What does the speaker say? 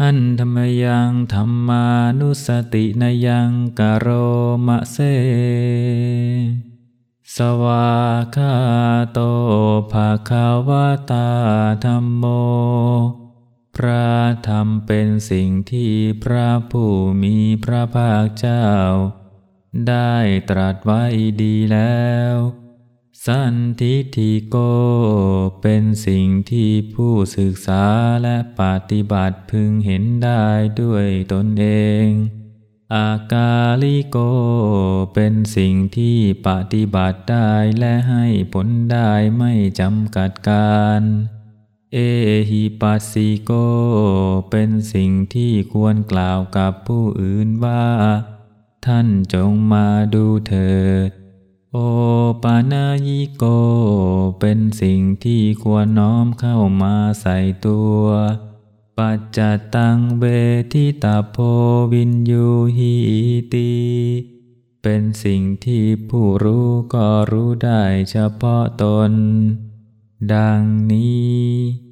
หันธรรมยังธรรมานุสตินยังกโรมะเซ สวาคาโตภาคาวตาธรรมโม พระธรรมเป็นสิ่งที่พระผู้มีพระภาคเจ้า ได้ตรัสไว้ดีแล้ว สันทิทิโก เป็นสิ่งที่ผู้ศึกษาและปฏิบัติพึงเห็นได้ด้วยตนเอง อากาลิโก เป็นสิ่งที่ปฏิบัติได้และให้ผลได้ไม่จำกัดการ เอหิปัสสิโก เป็นสิ่งที่ควรกล่าวกับผู้อื่นว่า ท่านจงมาดูเถิด โอ ปานายิโก เป็นสิ่งที่ควรน้อมเข้ามาใส่ตัว ปัจจตังเวทิตาโพวินยูหีตีเป็นสิ่งที่ผู้รู้ก็รู้ได้เฉพาะตน ดังนี้